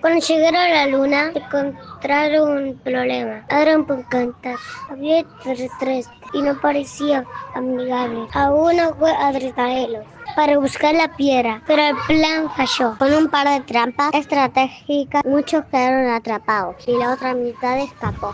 Cuando llegaron a la luna, encontraron un problema. Eran por cantar. Había tres y no parecía amigable. A uno fue a traerlos para buscar la piedra, pero el plan falló. Con un par de trampas estratégicas, muchos quedaron atrapados y la otra mitad escapó.